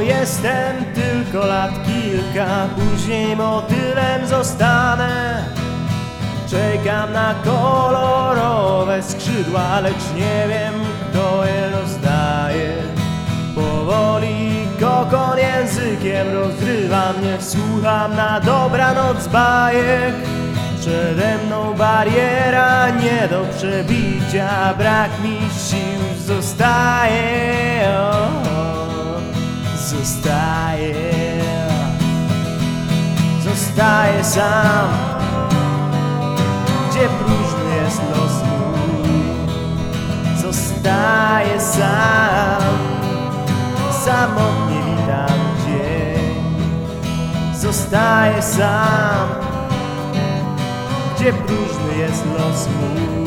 jestem tylko lat kilka. Później motylem zostanę. Czekam na kolorowe skrzydła Lecz nie wiem kto je rozdaje. Powoli kokon językiem rozrywa mnie. Słucham na dobranoc bajek. Przede mną bariera nie do przebicia. Brak mi sił zostaje. O, Zostaje. Zostaje sam. Gdzie próżny jest los mój? Zostaje sam. Samotnie witam dzień. Zostaje sam. Gdzie próżny jest los mój?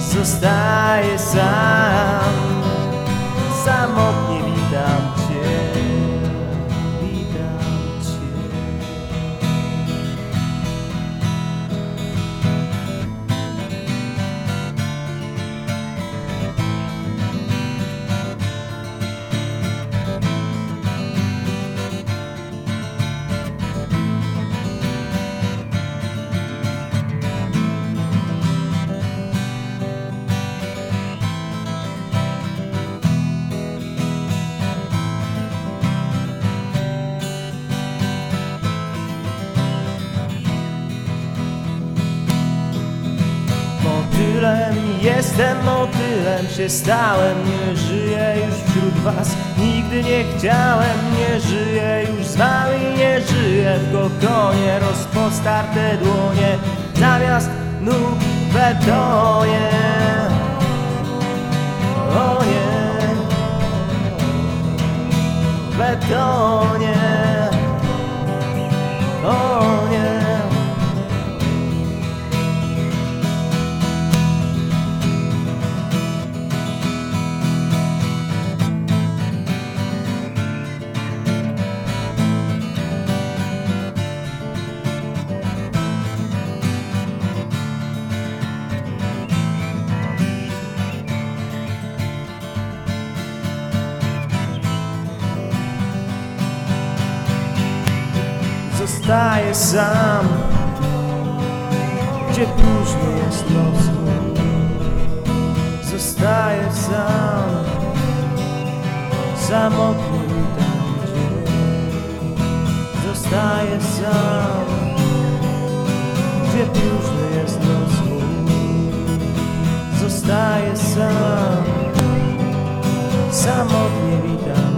Zostaje sam Motylem, jestem motylem, się stałem. Nie żyję już wśród was, nigdy nie chciałem Nie żyję już z wami, nie żyję w kokonie Rozpostarte dłonie, zamiast nóg betonie. O nie, betonie. O zostajesz sam Gdzie próżny jest los Zostajesz sam Samotny tam gdzie Zostajesz sam Gdzie próżny jest los Zostajesz sam Samotnie witam